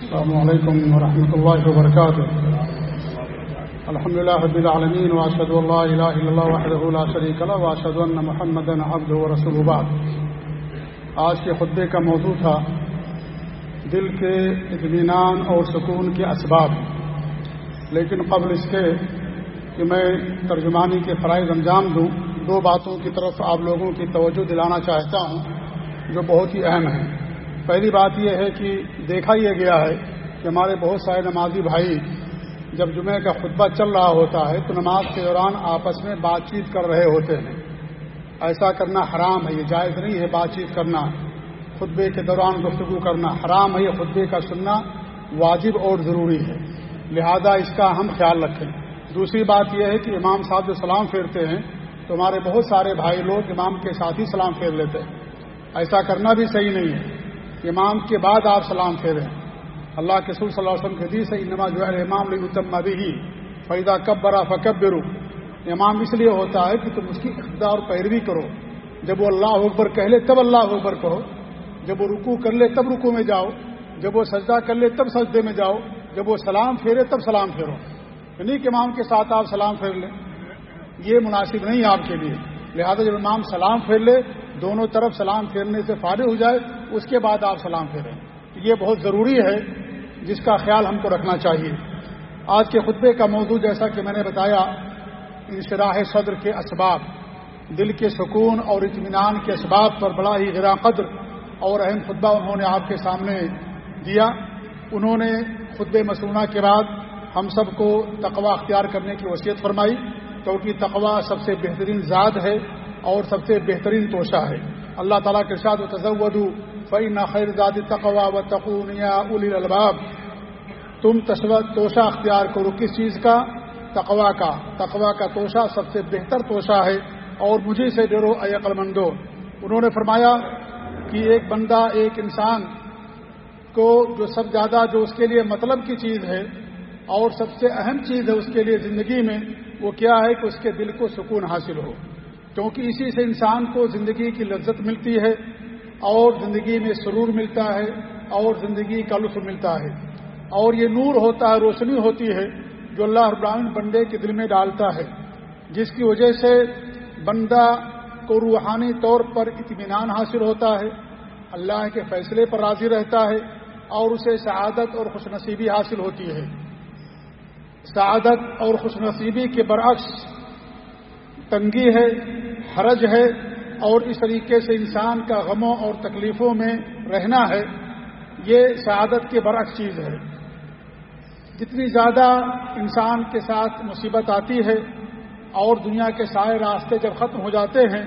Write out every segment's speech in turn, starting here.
السلام عليكم ورحمة الله وبركاته الحمد لله رب العالمين وأشهد أن لا إله إلا الله وحده لا شريك له وأشهد أن محمدا عبده ورسوله بعد۔ آج کے خطبے کا موضوع تھا، دل کے اطمینان اور سکون کے اسباب۔ لیکن قبل اس کے کہ میں ترجمانی کے فرائض انجام دوں، دو باتوں کی طرف آپ لوگوں کی توجہ دلانا چاہتا ہوں۔ جو بہت ہی اہم ہیں۔ پہلی بات یہ ہے کہ دیکھا یہ گیا ہے کہ ہمارے بہت سارے نمازی بھائی جب جمعہ کا خطبہ چل رہا ہوتا ہے تو نماز کے دوران آپس میں بات چیت کر رہے ہوتے ہیں۔ ایسا کرنا حرام ہے، یہ جائز نہیں ہے بات چیت کرنا۔ خطبے کے دوران گفتگو کرنا حرام ہے، یہ خطبے کا سننا واجب اور ضروری ہے۔ لہذا اس کا ہم خیال رکھیں۔ دوسری بات یہ ہے کہ امام صاحب جو سلام پھیرتے ہیں تو ہمارے بہت سارے بھائی لوگ امام کے ساتھ ہی سلام پھیر لیتے ہیں۔ ایسا کرنا بھی صحیح نہیں ہے۔ امام کے بعد آپ سلام پھیریں۔ اللہ کے سر صلی اللہ علیہ وسلم کے حدیث ہے انما جو ہے، امام التم بھی فیدہ کب برا فکب امام اس لیے ہوتا ہے کہ تم اس کی اقتدار اور پیروی کرو۔ جب وہ اللہ اکبر کہہ لے، تب اللہ اکبر کہو۔ جب وہ رکو کر لے، تب رکو میں جاؤ۔ جب وہ سجدہ کر لے، تب سجدے میں جاؤ۔ جب وہ سلام پھیرے، تب سلام پھیرو۔ یعنی کہ امام کے ساتھ آپ سلام پھیر لیں۔ یہ مناسب نہیں آپ کے لیے۔ لہذا جب امام سلام پھیر لے دونوں طرف سلام پھیرنے سے فارغ ہو جائے، اس کے بعد آپ سلام پھیریں۔ یہ بہت ضروری ہے، جس کا خیال ہم کو رکھنا چاہیے۔ آج کے خطبے کا موضوع جیسا کہ میں نے بتایا انشراح صدر کے اسباب۔ دل کے سکون اور اطمینان کے اسباب پر بڑا ہی غرا قدر اور اہم خطبہ انہوں نے آپ کے سامنے دیا۔ انہوں نے خطب مسونہ کے بعد ہم سب کو تقوا اختیار کرنے کی وصیت فرمائی۔ کیونکہ تقوا سب سے بہترین ذات ہے۔ اور سب سے بہترین توشہ ہے۔ اللہ تعالیٰ کے ساتھ و تزود فعی نہ خیر ذات تقوا و تقونیا الی الباب تم توشہ اختیار کرو کس چیز کا؟ تقوا کا۔ تقوا کا توشہ سب سے بہتر توشہ ہے۔ اور مجھے سے ڈرو، اے عقل مندو انہوں نے فرمایا کہ ایک بندہ، ایک انسان کو جو سب زیادہ، جو اس کے لیے مطلب کی چیز ہے، اور سب سے اہم چیز ہے اس کے لیے زندگی میں، وہ کیا ہے؟ کہ اس کے دل کو سکون حاصل ہو۔ کیونکہ اسی سے انسان کو زندگی کی لذت ملتی ہے اور زندگی میں سرور ملتا ہے اور زندگی کا لطف ملتا ہے۔ اور یہ نور ہوتا ہے، روشنی ہوتی ہے جو اللہ ابراہین بندے کے دل میں ڈالتا ہے۔ جس کی وجہ سے بندہ کو روحانی طور پر اطمینان حاصل ہوتا ہے، اللہ کے فیصلے پر راضی رہتا ہے اور اسے سعادت اور خوش نصیبی حاصل ہوتی ہے۔ سعادت اور خوش نصیبی کے برعکس تنگی ہے، حرج ہے اور اس طریقے سے انسان کا غموں اور تکلیفوں میں رہنا ہے، یہ سعادت کے برعکس چیز ہے۔ جتنی زیادہ انسان کے ساتھ مصیبت آتی ہے اور دنیا کے سارے راستے جب ختم ہو جاتے ہیں،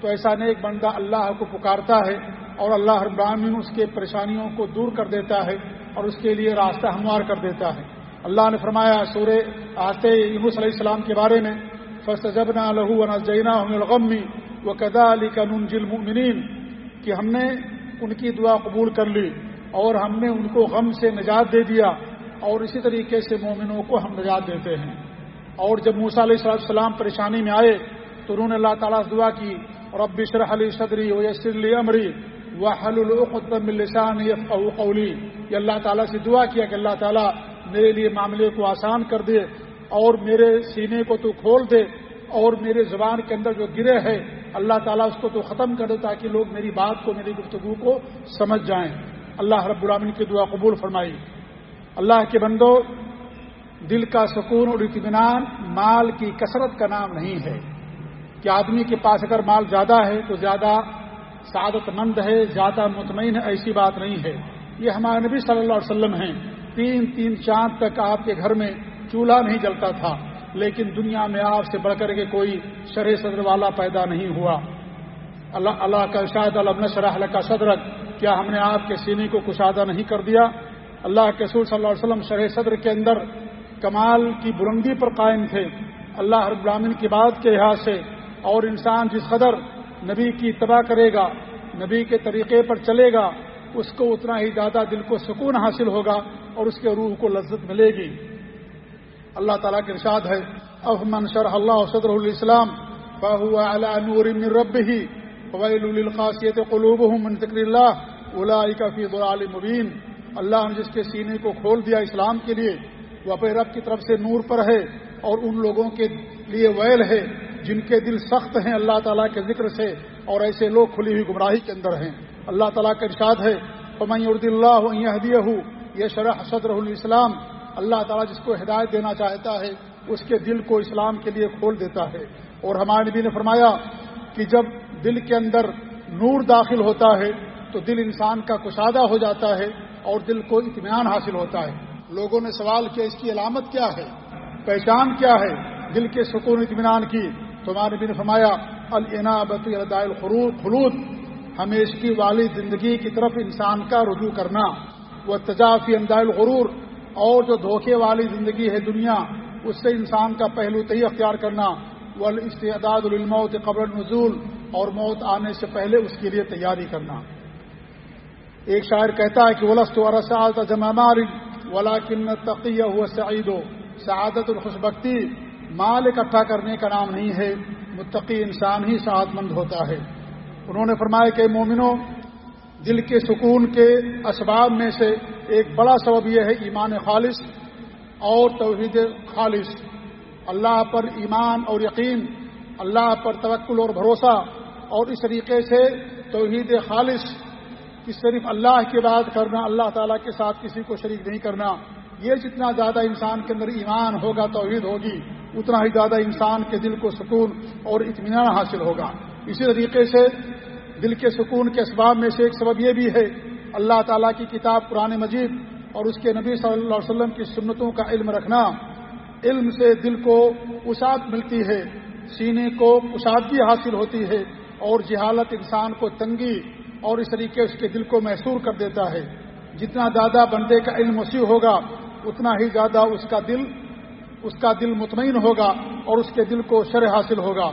تو ایسا نیک بندہ اللہ کو پکارتا ہے اور اللہ ابراہین اس کے پریشانیوں کو دور کر دیتا ہے اور اس کے لیے راستہ ہموار کر دیتا ہے۔ اللہ نے فرمایا سورہ آتے یونس علیہ السلام کے بارے میں فسٹ جبنا لہو جینا الغمی و قدا علی قانون ظلم کہ ہم نے ان کی دعا قبول کر لی اور ہم نے ان کو غم سے نجات دے دیا اور اسی طریقے سے مومنوں کو ہم نجات دیتے ہیں اور جب موسا علیہ السلام پریشانی میں آئے تو انہوں نے اللہ تعالیٰ سے دعا کی اور اب بشر علی صدری و یسر علی عمری و حل القطبان قولی۔ یہ اللہ تعالیٰ سے دعا کیا کہ اللہ تعالیٰ میرے لیے معاملے کو آسان کر دے اور میرے سینے کو تو کھول دے اور میرے زبان کے اندر جو گرے ہے، اللہ تعالیٰ اس کو تو ختم کر دے تاکہ لوگ میری بات کو، میری گفتگو کو سمجھ جائیں۔ اللہ رب العالمین کی دعا قبول فرمائی اللہ کے بندو، دل کا سکون اور اطمینان، مال کی کثرت کا نام نہیں ہے۔ کہ آدمی کے پاس اگر مال زیادہ ہے تو زیادہ سعادت مند ہے، زیادہ مطمئن ہے، ایسی بات نہیں ہے۔ یہ ہمارے نبی صلی اللہ علیہ وسلم ہیں۔ تین تین چاند تک آپ کے گھر میں چولہا نہیں جلتا تھا۔ لیکن دنیا میں آپ سے بڑھ کر کے کوئی شرح صدر والا پیدا نہیں ہوا۔ اللہ اللہ کا شاید علم شرح اللہ کا صدرک، کیا ہم نے آپ کے سینے کو کشادہ نہیں کر دیا؟ اللہ کے سور صلی اللہ علیہ وسلم شرح صدر کے اندر کمال کی بلندی پر قائم تھے۔ اللہ رب العالمین کی بات کے لحاظ سے اور انسان جس قدر نبی کی اتباع کرے گا، نبی کے طریقے پر چلے گا، اس کو اتنا ہی زیادہ دل کو سکون حاصل ہوگا اور اس کے روح کو لذت ملے گی۔ اللہ تعالیٰ کے ارشاد ہے اب من شرح اللہ صدر الاسلام بہو نور رب ہی فویل القاصیت قلوب من ذکر اللہ الا فی ضلال مبین۔ اللہ نے جس کے سینے کو کھول دیا اسلام کے لیے، وہ اپنے رب کی طرف سے نور پر ہے اور ان لوگوں کے لیے ویل ہے، جن کے دل سخت ہیں اللہ تعالیٰ کے ذکر سے اور ایسے لوگ کھلی ہوئی گمراہی کے اندر ہیں۔ اللہ تعالیٰ کا ارشاد ہے، فمن ارد اللہ ہدیہ یہ شرح صدر الاسلام اللہ تعالیٰ جس کو ہدایت دینا چاہتا ہے، اس کے دل کو اسلام کے لیے کھول دیتا ہے۔ اور ہمارے نبی نے فرمایا کہ جب دل کے اندر نور داخل ہوتا ہے، تو دل انسان کا کشادہ ہو جاتا ہے اور دل کو اطمینان حاصل ہوتا ہے۔ لوگوں نے سوال کیا، اس کی علامت کیا ہے؟ پہچان کیا ہے دل کے سکون اطمینان کی؟ تو ہمارے نبی نے فرمایا العنابت خلود۔ ہمیشگی والی زندگی کی طرف انسان کا رجوع کرنا۔ وہ تجافی انداز الغرور۔ اور جو دھوکے والی زندگی ہے دنیا، اس سے انسان کا پہلو تہی اختیار کرنا۔ وہ استعداد الموت قبر نزول اور موت آنے سے پہلے اس کے لیے تیاری کرنا۔ ایک شاعر کہتا ہے کہ ولست و جمع ولا کن تقیہ ہوا سعید۔ و سعادت الخوش بختی مال اکٹھا کرنے کا نام نہیں ہے، متقی انسان ہی سعادت مند ہوتا ہے۔ انہوں نے فرمایا کہ مومنوں، دل کے سکون کے اسباب میں سے ایک بڑا سبب یہ ہے ایمان خالص اور توحید خالص۔ اللہ پر ایمان اور یقین، اللہ پر توکل اور بھروسہ۔ اور اس طریقے سے توحید خالص، کہ صرف اللہ کی بات کرنا، اللہ تعالیٰ کے ساتھ کسی کو شریک نہیں کرنا، یہ جتنا زیادہ انسان کے اندر ایمان ہوگا، توحید ہوگی، اتنا ہی زیادہ انسان کے دل کو سکون اور اطمینان حاصل ہوگا۔ اسی طریقے سے دل کے سکون کے اسباب میں سے ایک سبب یہ بھی ہے اللہ تعالیٰ کی کتاب قرآن مجید اور اس کے نبی صلی اللہ علیہ وسلم کی سنتوں کا علم رکھنا۔ علم سے دل کو اسات ملتی ہے، سینے کو کشادگی حاصل ہوتی ہے اور جہالت انسان کو تنگی اور اس طریقے اس کے دل کو محسور کر دیتا ہے۔ جتنا زیادہ بندے کا علم وسیع ہوگا، اتنا ہی زیادہ اس کا دل، اس کا دل مطمئن ہوگا اور اس کے دل کو شرح حاصل ہوگا۔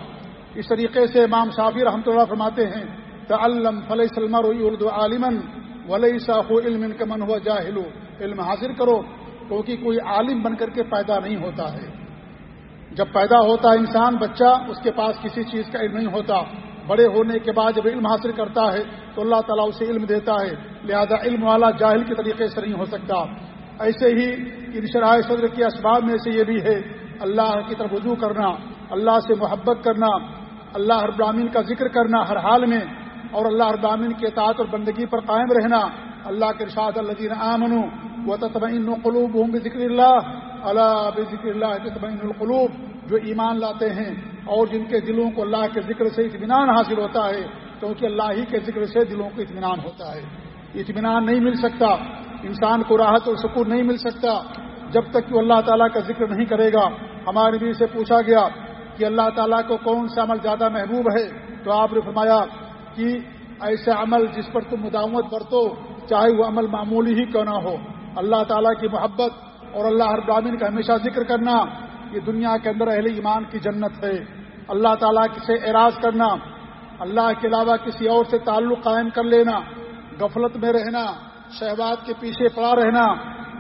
اس طریقے سے امام شافی رحمۃ اللہ فرماتے ہیں، تعلم فلح سلمر اردو عالمن ولی صاف علم ان کا من ہوا جاہلو علم حاصل کرو، کیونکہ کوئی عالم بن کر کے پیدا نہیں ہوتا ہے۔ جب پیدا ہوتا ہے انسان، بچہ اس کے پاس کسی چیز کا علم نہیں ہوتا۔ بڑے ہونے کے بعد جب علم حاصل کرتا ہے، تو اللہ تعالیٰ اسے علم دیتا ہے۔ لہذا علم والا جاہل کے طریقے سے نہیں ہو سکتا۔ ایسے ہی ان شرائع صدر کے اسباب میں سے یہ بھی ہے، اللہ کی طرف رجوع کرنا، اللہ سے محبت کرنا، اللہ ہر برامین کا ذکر کرنا ہر حال میں۔ اور اللہ ابامین کے اطاعت اور بندگی پر قائم رہنا۔ اللہ کے ارشاد الدین آمن و تطمئن قلوب ہوں ذکر اللہ۔ اللہ بکر اللہ، تطمئن القلوب۔ جو ایمان لاتے ہیں اور جن کے دلوں کو اللہ کے ذکر سے اطمینان حاصل ہوتا ہے، کیونکہ اللہ ہی کے ذکر سے دلوں کو اطمینان ہوتا ہے۔ اطمینان نہیں مل سکتا، انسان کو راحت اور سکون نہیں مل سکتا۔ جب تک کہ اللہ تعالیٰ کا ذکر نہیں کرے گا۔ ہمارے نبی سے پوچھا گیا کہ اللہ تعالیٰ کو کون سا عمل زیادہ محبوب ہے؟ تو آپ نے فرمایا کہ ایسا عمل جس پر تم مداوت برتو چاہے وہ عمل معمولی ہی کیوں نہ ہو۔ اللہ تعالیٰ کی محبت اور اللہ ہر براہین کا ہمیشہ ذکر کرنا، یہ دنیا کے اندر اہل ایمان کی جنت ہے۔ اللہ تعالیٰ سے اعراض کرنا، اللہ کے علاوہ کسی اور سے تعلق قائم کر لینا، غفلت میں رہنا شہباد کے پیچھے پڑا رہنا،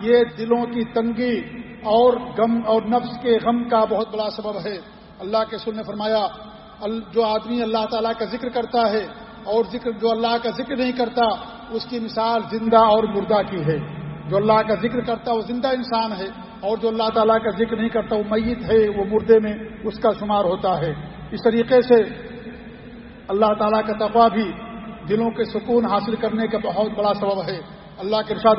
یہ دلوں کی تنگی اور غم اور نفس کے غم کا بہت بڑا سبب ہے۔ اللہ کے سر نے فرمایا جو آدمی اللہ تعالیٰ کا ذکر کرتا ہے اور ذکر جو اللہ کا ذکر نہیں کرتا، اس کی مثال زندہ اور مردہ کی ہے۔ جو اللہ کا ذکر کرتا، وہ زندہ انسان ہے۔ اور جو اللہ تعالیٰ کا ذکر نہیں کرتا، وہ میت ہے، وہ مردے میں اس کا شمار ہوتا ہے۔ اس طریقے سے اللہ تعالیٰ کا تقوا بھی دلوں کے سکون حاصل کرنے کا بہت بڑا سبب ہے۔ اللہ کے ارشاد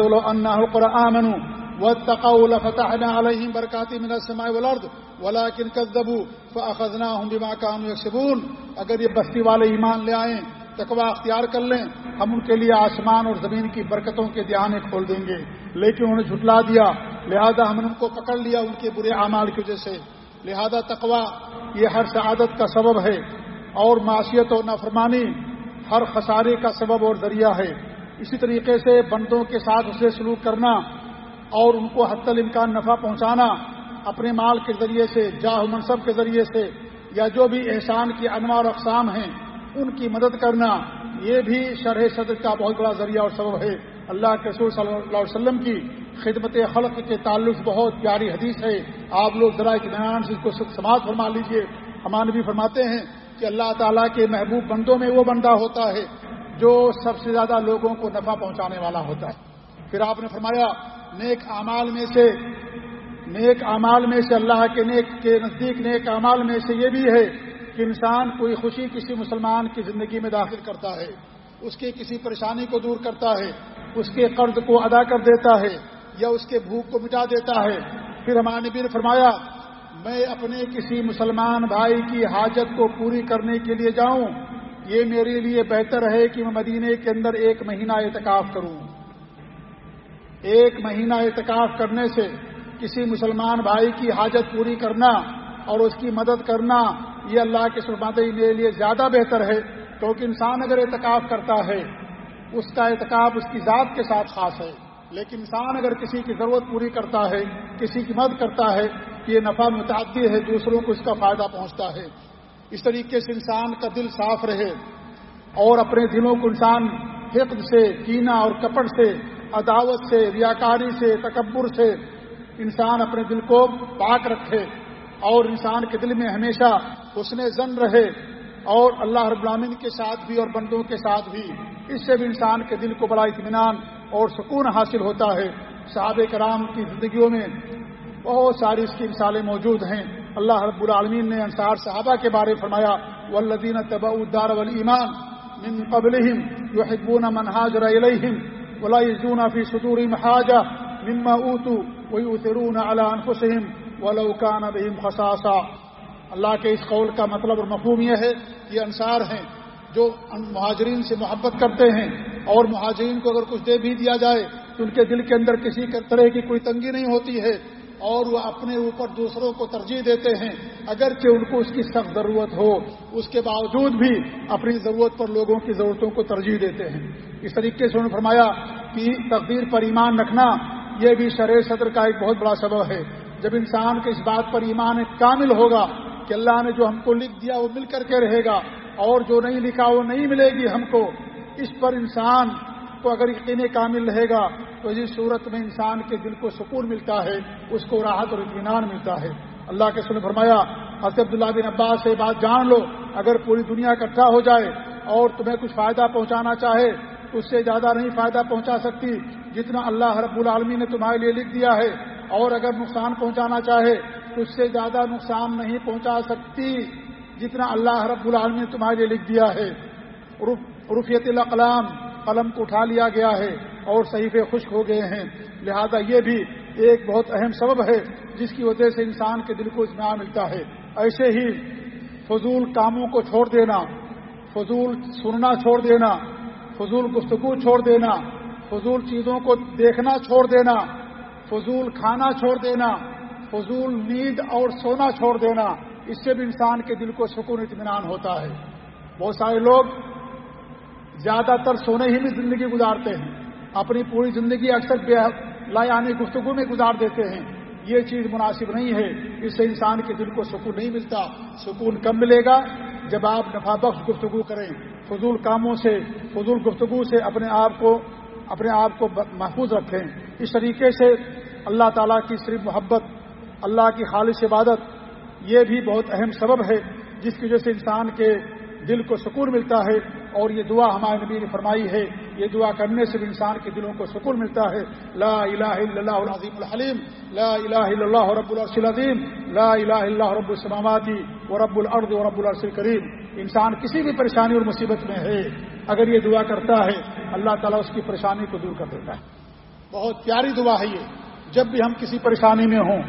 آمن و تقاول فتح علیہ برکاتی من السماء والارض ولكن كذبوا فاخذناهم بما كانوا يكسبون۔ اگر یہ بستی والے ایمان لے آئیں تقوا اختیار کر لیں، ہم ان کے لیے آسمان اور زمین کی برکتوں کے دھیانے کھول دیں گے۔ لیکن انہوں نے جھٹلا دیا، لہذا ہم نے ان کو پکڑ لیا ان کے برے اعمال کی وجہ سے۔ لہذا تقوا یہ ہر سعادت کا سبب ہے اور معاشیت اور نافرمانی ہر خسارے کا سبب اور ذریعہ ہے۔ اسی طریقے سے بندوں کے ساتھ اسے سلوک کرنا اور ان کو حت الامکان نفع پہنچانا، اپنے مال کے ذریعے سے، جاہ منصب کے ذریعے سے، یا جو بھی احسان کی انواع اور اقسام ہیں ان کی مدد کرنا یہ بھی شرح صدر کا بہت بڑا ذریعہ اور سبب ہے۔ اللہ کے رسول صلی اللہ علیہ وسلم کی خدمت خلق کے تعلق بہت پیاری حدیث ہے۔ آپ لوگ ذرا اطمینان سے اس کو سماعت فرما لیجیے۔ ہمارے بھی فرماتے ہیں کہ اللہ تعالیٰ کے محبوب بندوں میں وہ بندہ ہوتا ہے جو سب سے زیادہ لوگوں کو نفع پہنچانے والا ہوتا ہے۔ پھر آپ نے فرمایا، نیک اعمال میں سے، نیک اعمال میں سے اللہ کے نیک کے نزدیک نیک اعمال میں سے یہ بھی ہے کہ انسان کوئی خوشی کسی مسلمان کی زندگی میں داخل کرتا ہے، اس کی کسی پریشانی کو دور کرتا ہے، اس کے قرض کو ادا کر دیتا ہے یا اس کے بھوک کو مٹا دیتا ہے۔ پھر ہمارے نبی نے فرمایا، میں اپنے کسی مسلمان بھائی کی حاجت کو پوری کرنے کے لیے جاؤں، یہ میرے لیے بہتر ہے کہ میں مدینے کے اندر ایک مہینہ اعتکاف کروں۔ ایک مہینہ اعتکاف کرنے سے کسی مسلمان بھائی کی حاجت پوری کرنا اور اس کی مدد کرنا یہ اللہ کے سرماد میرے لیے زیادہ بہتر ہے، کیونکہ انسان اگر اعتکاف کرتا ہے، اس کا اعتکاف اس کی ذات کے ساتھ خاص ہے۔ لیکن انسان اگر کسی کی ضرورت پوری کرتا ہے، کسی کی مدد کرتا ہے، یہ نفع متعدی ہے، دوسروں کو اس کا فائدہ پہنچتا ہے۔ اس طریقے سے انسان کا دل صاف رہے اور اپنے دلوں کو انسان حقد سے، کینا اور کپڑ سے، عداوت سے، ریاکاری سے، تکبر سے انسان اپنے دل کو پاک رکھے۔ اور انسان کے دل میں ہمیشہ اس نے زن رہے اور اللہ رب العالمین کے ساتھ بھی اور بندوں کے ساتھ بھی۔ اس سے بھی انسان کے دل کو بڑا اطمینان اور سکون حاصل ہوتا ہے۔ صحابہ کرام کی زندگیوں میں بہت ساری اس کی مثالیں موجود ہیں۔ اللہ رب العالمین نے انصار صحابہ کے بارے فرمایا، والذین طبع الدار والایمان من قبلهم يحبون من هاجر اليهم ولا يجدون في صدورهم حاجه مما اوتوا ويؤثرون على انفسهم ولو كان بهم اللہ کے اس قول کا مطلب اور مفہوم یہ ہے یہ انصار ہیں جو مہاجرین سے محبت کرتے ہیں اور مہاجرین کو اگر کچھ دے بھی دیا جائے تو ان کے دل کے اندر کسی طرح کی کوئی تنگی نہیں ہوتی ہے اور وہ اپنے اوپر دوسروں کو ترجیح دیتے ہیں اگرچہ ان کو اس کی سخت ضرورت ہو۔ اس کے باوجود بھی اپنی ضرورت پر لوگوں کی ضرورتوں کو ترجیح دیتے ہیں۔ اس طریقے سے انہوں نے فرمایا کہ تقدیر پر ایمان رکھنا یہ بھی شرح صدر کا ایک بہت بڑا سبب ہے۔ جب انسان کے اس بات پر ایمان کامل ہوگا کہ اللہ نے جو ہم کو لکھ دیا وہ مل کر کے رہے گا، اور جو نہیں لکھا وہ نہیں ملے گی ہم کو، اس پر انسان کو اگر یقین کامل رہے گا تو اس صورت میں انسان کے دل کو سکون ملتا ہے، اس کو راحت اور اطمینان ملتا ہے۔ اللہ کے سن فرمایا، حضرت عبداللہ بن عباس سے بات جان لو، اگر پوری دنیا اکٹھا ہو جائے اور تمہیں کچھ فائدہ پہنچانا چاہے تو اس سے زیادہ نہیں فائدہ پہنچا سکتی جتنا اللہ رب العالمی نے تمہارے لیے لکھ دیا ہے۔ اور اگر نقصان پہنچانا چاہے تو اس سے زیادہ نقصان نہیں پہنچا سکتی جتنا اللہ رب العالمی نے تمہارے لیے لکھ دیا ہے۔ رفیت القلام قلم کو اٹھا لیا گیا ہے اور صحیفے خشک ہو گئے ہیں۔ لہذا یہ بھی ایک بہت اہم سبب ہے جس کی وجہ سے انسان کے دل کو اطمینان ملتا ہے۔ ایسے ہی فضول کاموں کو چھوڑ دینا، فضول سننا چھوڑ دینا، فضول گفتگو چھوڑ دینا، فضول چیزوں کو دیکھنا چھوڑ دینا فضول کھانا چھوڑ دینا، فضول نیند اور سونا چھوڑ دینا، اس سے بھی انسان کے دل کو سکون، اطمینان ہوتا ہے۔ بہت سارے لوگ زیادہ تر سونے ہی میں زندگی گزارتے ہیں۔ اپنی پوری زندگی اکثر بے لایانی یعنی گفتگو میں گزار دیتے ہیں۔ یہ چیز مناسب نہیں ہے۔ اس سے انسان کے دل کو سکون نہیں ملتا۔ سکون کم ملے گا؟ جب آپ نفا بخش گفتگو کریں۔ فضول کاموں سے، فضول گفتگو سے اپنے آپ کو، اپنے آپ کو محفوظ رکھیں۔ اس طریقے سے اللہ تعالیٰ کی صرف محبت، اللہ کی خالص عبادت، یہ بھی بہت اہم سبب ہے جس کی وجہ سے انسان کے دل کو سکون ملتا ہے اور یہ دعا ہمارے نبی نے فرمائی ہے۔ یہ دعا کرنے سے بھی انسان کے دلوں کو سکون ملتا ہے۔ لا الہ الا اللہ العظیم الحلیم۔ لا الہ الا اللہ رب العرش العظیم۔ لا الہ الا اللہ رب السلاماتی و رب العرض و رب العرش الکریم۔ انسان کسی بھی پریشانی اور مصیبت میں ہے، اگر یہ دعا کرتا ہے، اللہ تعالیٰ اس کی پریشانی کو دور کر دیتا ہے۔ بہت پیاری دعا ہے یہ۔ جب بھی ہم کسی پریشانی میں ہوں،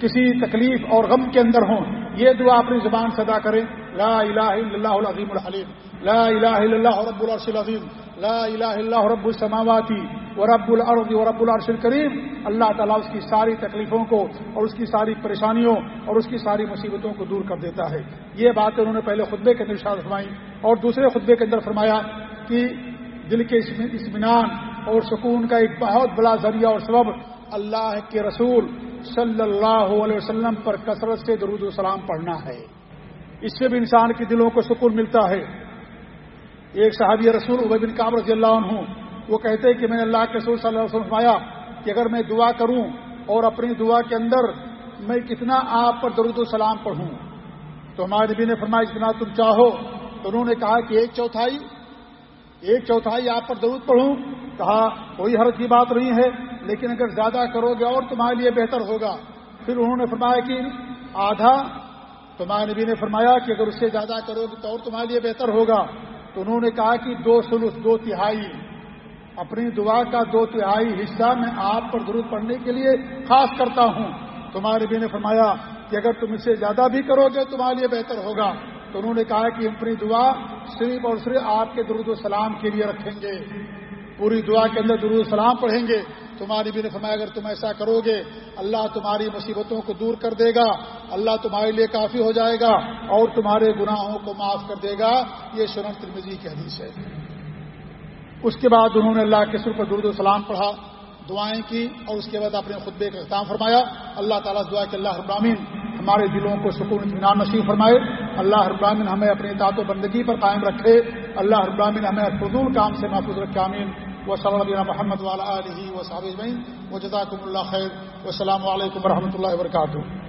کسی تکلیف اور غم کے اندر ہوں، یہ دعا اپنی زبان سے ادا کریں، لا الہ الا اللہ العظیم الحلیم، لا الہ الا اللہ رب العرش العظیم، لا الہ الا اللہ رب السماواتی و رب الارض و رب العرش الکریم۔ اللہ تعالیٰ اس کی ساری تکلیفوں کو اور اس کی ساری پریشانیوں اور اس کی ساری مصیبتوں کو دور کر دیتا ہے۔ یہ بات انہوں نے پہلے خطبے کے اندر ارشاد فرمائی اور دوسرے خطبے کے اندر فرمایا کہ دل کے اطمینان اور سکون کا ایک بہت بڑا ذریعہ اور سبب اللہ کے رسول صلی اللہ علیہ وسلم پر کثرت سے درود السلام پڑھنا ہے۔ اس سے بھی انسان کے دلوں کو سکون ملتا ہے۔ ایک صحابی رسول عبی بن کاب رضی اللہ عنہ، وہ کہتے ہیں کہ میں نے اللہ کے رسول صلی اللہ علیہ وسلم فرمایا کہ اگر میں دعا کروں اور اپنی دعا کے اندر میں کتنا آپ پر درود السلام پڑھوں۔ تو ہمارے نبی نے فرمایا، جتنا تم چاہو۔ تو انہوں نے کہا کہ ایک چوتھائی ایک چوتھائی آپ پر ضرورت پڑھوں۔ کہا، کوئی حرض کی بات نہیں ہے، لیکن اگر زیادہ کرو گے اور تمہارے لیے بہتر ہوگا۔ پھر انہوں نے فرمایا کہ آدھا، تمہارے نبی نے فرمایا کہ اگر اس سے زیادہ کرو گے تو اور تمہارے لیے بہتر ہوگا۔ تو انہوں نے کہا کہ دو سلوس، دو تہائی۔ اپنی دعا کا دو تہائی حصہ میں آپ پر ضرورت پڑنے کے لیے خاص کرتا ہوں۔ تمہارے نبی نے فرمایا کہ اگر تم اس سے زیادہ بھی کرو گے تمہارے لیے بہتر ہوگا۔ تو انہوں نے کہا کہ اپنی دعا صرف اور صرف آپ کے درود السلام کے لیے رکھیں گے۔ پوری دعا کے اندر درود السلام پڑھیں گے۔ تمہاری بھی نے فرمایا، اگر تم ایسا کرو گے، اللہ تمہاری مصیبتوں کو دور کر دے گا، اللہ تمہارے لیے کافی ہو جائے گا اور تمہارے گناہوں کو معاف کر دے گا۔ یہ شرن ترمیزی کی حدیث ہے۔ اس کے بعد انہوں نے اللہ کے سر پر درد السلام پڑھا، دعائیں کی اور اس کے بعد اپنے خطبے کا اختتام فرمایا۔ اللہ تعالیٰ دعا کہ اللہ ابرامین ہمارے دلوں کو سکون اطمینان نصیب فرمائے۔ اللہ ابرامین ہمیں اپنی تعت و بندگی پر قائم رکھے۔ اللہ ابرامین ہمیں فضول کام سے محفوظ رکھے امین و صلی اللہ محمد والا علیہ و صابر و جزاکم اللہ خیر و السلام علیکم و رحمۃ اللہ وبرکاتہ